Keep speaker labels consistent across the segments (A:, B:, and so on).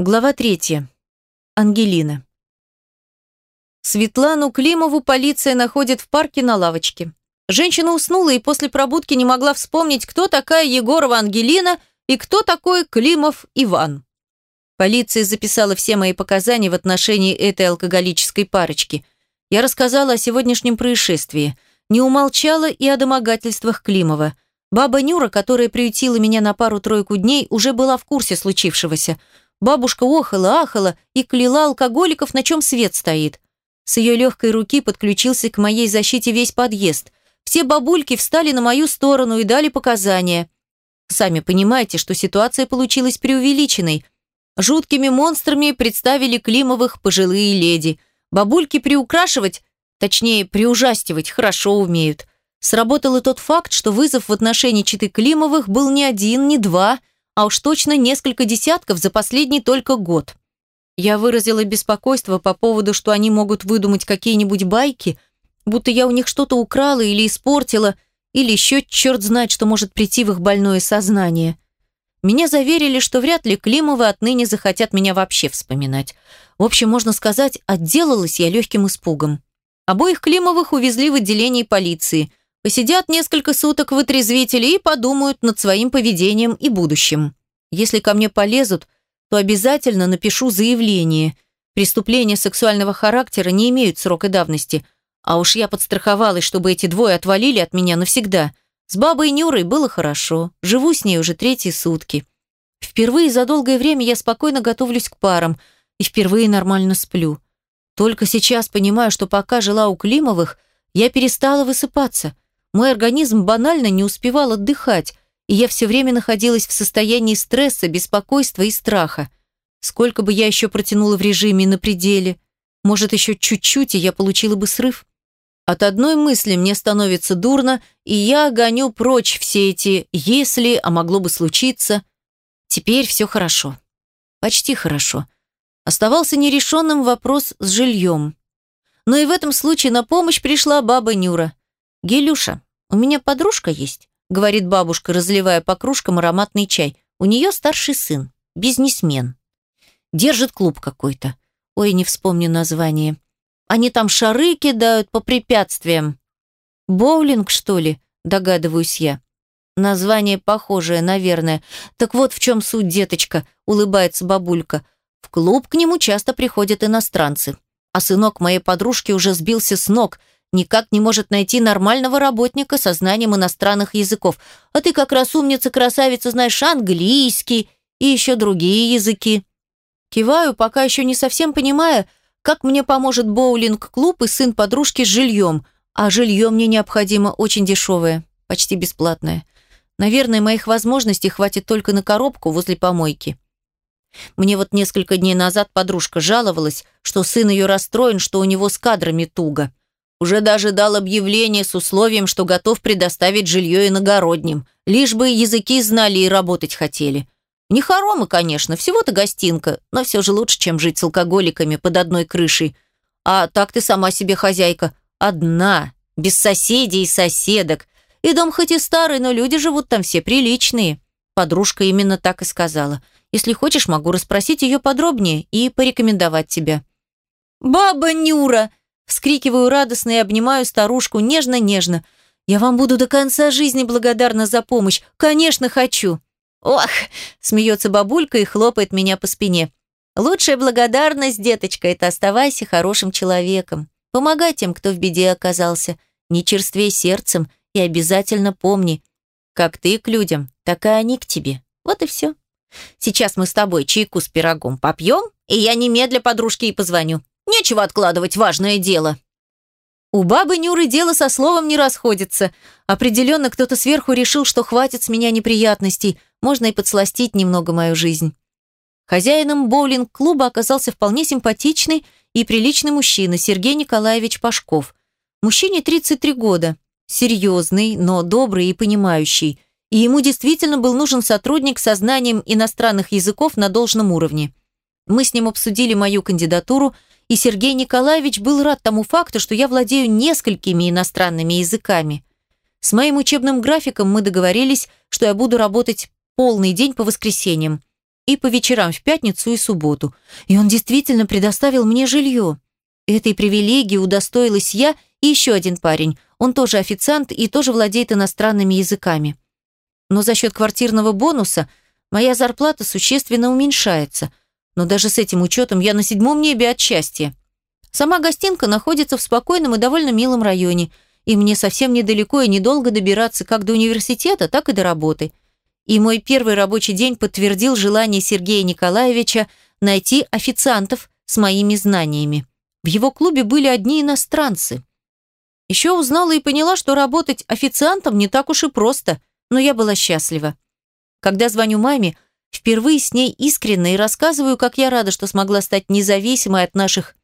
A: Глава третья. Ангелина. Светлану Климову полиция находит в парке на лавочке. Женщина уснула и после пробудки не могла вспомнить, кто такая Егорова Ангелина и кто такой Климов Иван. Полиция записала все мои показания в отношении этой алкоголической парочки. Я рассказала о сегодняшнем происшествии. Не умолчала и о домогательствах Климова. Баба Нюра, которая приютила меня на пару-тройку дней, уже была в курсе случившегося – Бабушка охала-ахала и кляла алкоголиков, на чем свет стоит. С ее легкой руки подключился к моей защите весь подъезд. Все бабульки встали на мою сторону и дали показания. Сами понимаете, что ситуация получилась преувеличенной. Жуткими монстрами представили Климовых пожилые леди. Бабульки приукрашивать, точнее, приужастивать, хорошо умеют. Сработал и тот факт, что вызов в отношении читы Климовых был не один, не два – а уж точно несколько десятков за последний только год. Я выразила беспокойство по поводу, что они могут выдумать какие-нибудь байки, будто я у них что-то украла или испортила, или еще черт знает, что может прийти в их больное сознание. Меня заверили, что вряд ли Климовы отныне захотят меня вообще вспоминать. В общем, можно сказать, отделалась я легким испугом. Обоих Климовых увезли в отделение полиции. Посидят несколько суток в отрезвителе и подумают над своим поведением и будущим. Если ко мне полезут, то обязательно напишу заявление. Преступления сексуального характера не имеют срока давности. А уж я подстраховалась, чтобы эти двое отвалили от меня навсегда. С бабой Нюрой было хорошо. Живу с ней уже третьи сутки. Впервые за долгое время я спокойно готовлюсь к парам и впервые нормально сплю. Только сейчас понимаю, что пока жила у Климовых, я перестала высыпаться – мой организм банально не успевал отдыхать, и я все время находилась в состоянии стресса, беспокойства и страха. Сколько бы я еще протянула в режиме на пределе? Может, еще чуть-чуть, и я получила бы срыв? От одной мысли мне становится дурно, и я гоню прочь все эти «если», а могло бы случиться. Теперь все хорошо. Почти хорошо. Оставался нерешенным вопрос с жильем. Но и в этом случае на помощь пришла баба Нюра. «Гелюша, у меня подружка есть», — говорит бабушка, разливая по кружкам ароматный чай. «У нее старший сын, бизнесмен. Держит клуб какой-то. Ой, не вспомню название. Они там шары кидают по препятствиям. Боулинг, что ли?» — догадываюсь я. Название похожее, наверное. Так вот в чем суть, деточка, улыбается бабулька. В клуб к нему часто приходят иностранцы. А сынок моей подружки уже сбился с ног — никак не может найти нормального работника со знанием иностранных языков. А ты как раз умница-красавица, знаешь английский и еще другие языки. Киваю, пока еще не совсем понимая, как мне поможет боулинг-клуб и сын подружки с жильем. А жилье мне необходимо очень дешевое, почти бесплатное. Наверное, моих возможностей хватит только на коробку возле помойки. Мне вот несколько дней назад подружка жаловалась, что сын ее расстроен, что у него с кадрами туго. Уже даже дал объявление с условием, что готов предоставить жилье иногородним, лишь бы языки знали и работать хотели. Не хоромы, конечно, всего-то гостинка, но все же лучше, чем жить с алкоголиками под одной крышей. А так ты сама себе хозяйка. Одна, без соседей и соседок. И дом хоть и старый, но люди живут там все приличные. Подружка именно так и сказала. Если хочешь, могу расспросить ее подробнее и порекомендовать тебя. «Баба Нюра!» Вскрикиваю радостно и обнимаю старушку нежно-нежно. «Я вам буду до конца жизни благодарна за помощь. Конечно, хочу!» «Ох!» – смеется бабулька и хлопает меня по спине. «Лучшая благодарность, деточка, это оставайся хорошим человеком. Помогай тем, кто в беде оказался. Не черствей сердцем и обязательно помни, как ты к людям, так и они к тебе. Вот и все. Сейчас мы с тобой чайку с пирогом попьем, и я немедля подружке и позвоню. Нечего откладывать важное дело. У бабы Нюры дело со словом не расходится. Определенно кто-то сверху решил, что хватит с меня неприятностей, можно и подсластить немного мою жизнь. Хозяином боулинг-клуба оказался вполне симпатичный и приличный мужчина Сергей Николаевич Пашков. Мужчине 33 года, серьезный, но добрый и понимающий. И ему действительно был нужен сотрудник со знанием иностранных языков на должном уровне. Мы с ним обсудили мою кандидатуру – и Сергей Николаевич был рад тому факту, что я владею несколькими иностранными языками. С моим учебным графиком мы договорились, что я буду работать полный день по воскресеньям. и по вечерам в пятницу и субботу. И он действительно предоставил мне жилье. Этой привилегии удостоилась я и еще один парень. Он тоже официант и тоже владеет иностранными языками. Но за счет квартирного бонуса моя зарплата существенно уменьшается. Но даже с этим учетом я на седьмом небе от счастья. Сама гостинка находится в спокойном и довольно милом районе, и мне совсем недалеко и недолго добираться как до университета, так и до работы. И мой первый рабочий день подтвердил желание Сергея Николаевича найти официантов с моими знаниями. В его клубе были одни иностранцы. Еще узнала и поняла, что работать официантом не так уж и просто, но я была счастлива. Когда звоню маме, впервые с ней искренне и рассказываю, как я рада, что смогла стать независимой от наших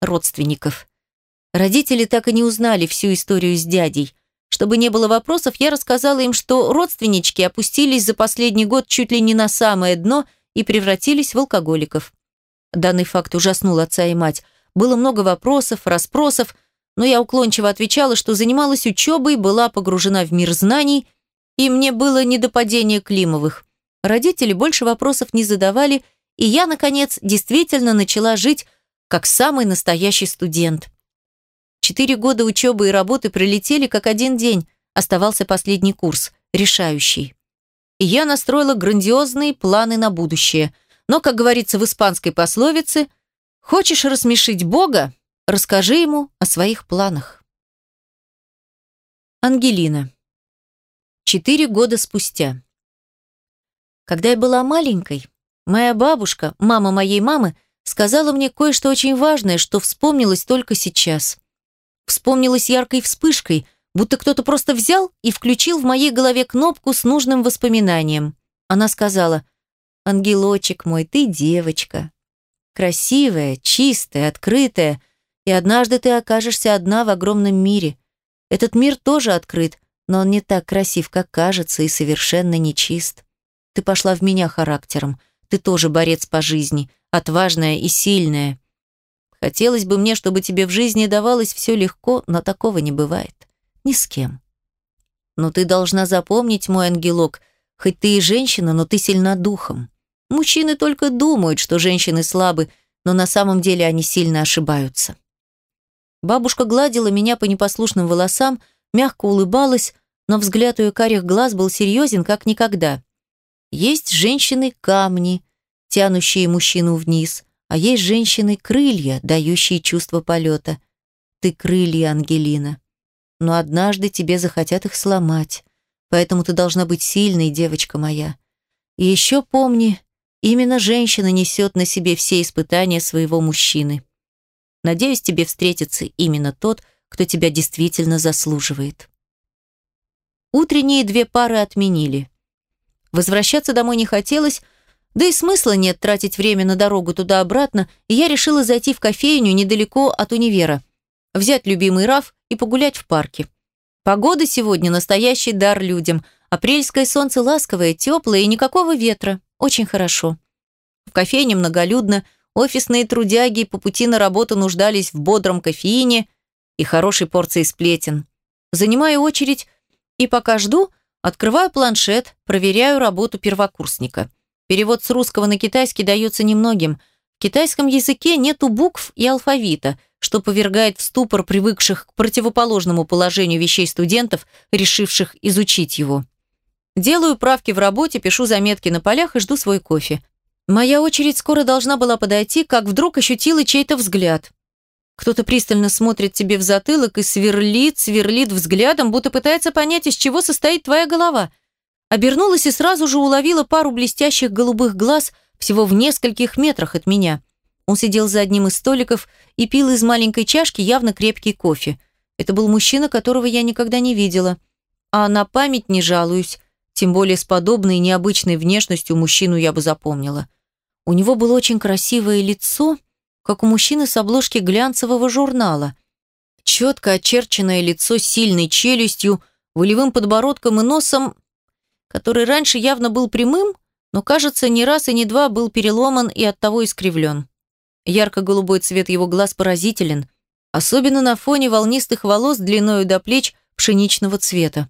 A: родственников. Родители так и не узнали всю историю с дядей. Чтобы не было вопросов, я рассказала им, что родственнички опустились за последний год чуть ли не на самое дно и превратились в алкоголиков. Данный факт ужаснул отца и мать – было много вопросов, расспросов, но я уклончиво отвечала, что занималась учебой, была погружена в мир знаний, и мне было не до падения Климовых. Родители больше вопросов не задавали, и я, наконец, действительно начала жить как самый настоящий студент. Четыре года учебы и работы пролетели как один день, оставался последний курс, решающий. И я настроила грандиозные планы на будущее. Но, как говорится в испанской пословице – Хочешь рассмешить Бога? Расскажи ему о своих планах. Ангелина. Четыре года спустя. Когда я была маленькой, моя бабушка, мама моей мамы, сказала мне кое-что очень важное, что вспомнилось только сейчас. Вспомнилось яркой вспышкой, будто кто-то просто взял и включил в моей голове кнопку с нужным воспоминанием. Она сказала, «Ангелочек мой, ты девочка, Красивая, чистая, открытая. И однажды ты окажешься одна в огромном мире. Этот мир тоже открыт, но он не так красив, как кажется, и совершенно нечист. Ты пошла в меня характером. Ты тоже борец по жизни, отважная и сильная. Хотелось бы мне, чтобы тебе в жизни давалось все легко, но такого не бывает. Ни с кем. Но ты должна запомнить, мой ангелок, хоть ты и женщина, но ты сильна духом. Мужчины только думают, что женщины слабы, но на самом деле они сильно ошибаются. Бабушка гладила меня по непослушным волосам, мягко улыбалась, но взгляд ее карих глаз был серьезен, как никогда. Есть женщины-камни, тянущие мужчину вниз, а есть женщины-крылья, дающие чувство полета. Ты крылья, Ангелина. Но однажды тебе захотят их сломать, поэтому ты должна быть сильной, девочка моя. И еще помни, Именно женщина несет на себе все испытания своего мужчины. Надеюсь, тебе встретится именно тот, кто тебя действительно заслуживает. Утренние две пары отменили. Возвращаться домой не хотелось, да и смысла нет тратить время на дорогу туда-обратно, и я решила зайти в кофейню недалеко от универа, взять любимый раф и погулять в парке. Погода сегодня настоящий дар людям. Апрельское солнце ласковое, теплое и никакого ветра. Очень хорошо. В кофейне многолюдно, офисные трудяги по пути на работу нуждались в бодром кофеине и хорошей порции сплетен. Занимаю очередь и пока жду, открываю планшет, проверяю работу первокурсника. Перевод с русского на китайский дается немногим. В китайском языке нету букв и алфавита, что повергает в ступор привыкших к противоположному положению вещей студентов, решивших изучить его. Делаю правки в работе, пишу заметки на полях и жду свой кофе. Моя очередь скоро должна была подойти, как вдруг ощутила чей-то взгляд. Кто-то пристально смотрит тебе в затылок и сверлит, сверлит взглядом, будто пытается понять, из чего состоит твоя голова. Обернулась и сразу же уловила пару блестящих голубых глаз всего в нескольких метрах от меня. Он сидел за одним из столиков и пил из маленькой чашки явно крепкий кофе. Это был мужчина, которого я никогда не видела. А на память не жалуюсь. Тем более с подобной необычной внешностью мужчину я бы запомнила. У него было очень красивое лицо, как у мужчины с обложки глянцевого журнала. Четко очерченное лицо с сильной челюстью, волевым подбородком и носом, который раньше явно был прямым, но, кажется, не раз и не два был переломан и оттого искривлен. Ярко-голубой цвет его глаз поразителен, особенно на фоне волнистых волос длиною до плеч пшеничного цвета.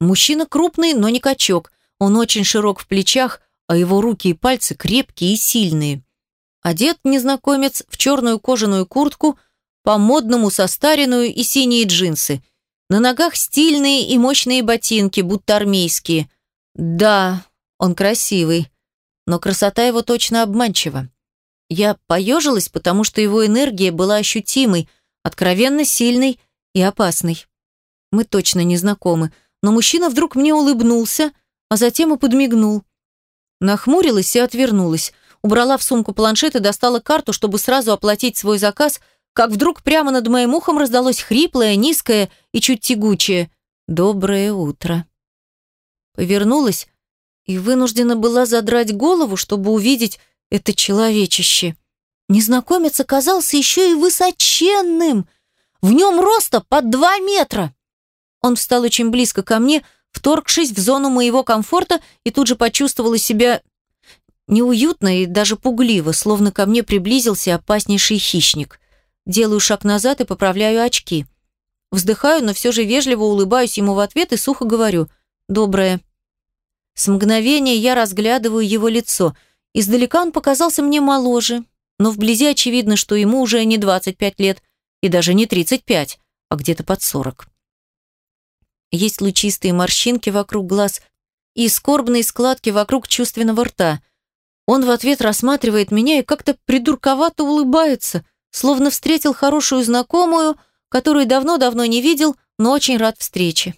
A: Мужчина крупный, но не качок. Он очень широк в плечах, а его руки и пальцы крепкие и сильные. Одет незнакомец в черную кожаную куртку, по-модному состаренную и синие джинсы. На ногах стильные и мощные ботинки, будто армейские. Да, он красивый, но красота его точно обманчива. Я поежилась, потому что его энергия была ощутимой, откровенно сильной и опасной. Мы точно не знакомы, но мужчина вдруг мне улыбнулся, а затем и подмигнул. Нахмурилась и отвернулась. Убрала в сумку планшет и достала карту, чтобы сразу оплатить свой заказ, как вдруг прямо над моим ухом раздалось хриплое, низкое и чуть тягучее «Доброе утро». Повернулась и вынуждена была задрать голову, чтобы увидеть это человечище. Незнакомец оказался еще и высоченным. В нем роста под два метра. Он встал очень близко ко мне, вторгшись в зону моего комфорта и тут же почувствовала себя неуютно и даже пугливо, словно ко мне приблизился опаснейший хищник. Делаю шаг назад и поправляю очки. Вздыхаю, но все же вежливо улыбаюсь ему в ответ и сухо говорю «Доброе». С мгновения я разглядываю его лицо. Издалека он показался мне моложе, но вблизи очевидно, что ему уже не 25 лет и даже не 35, а где-то под 40. Есть лучистые морщинки вокруг глаз и скорбные складки вокруг чувственного рта. Он в ответ рассматривает меня и как-то придурковато улыбается, словно встретил хорошую знакомую, которую давно-давно не видел, но очень рад встрече.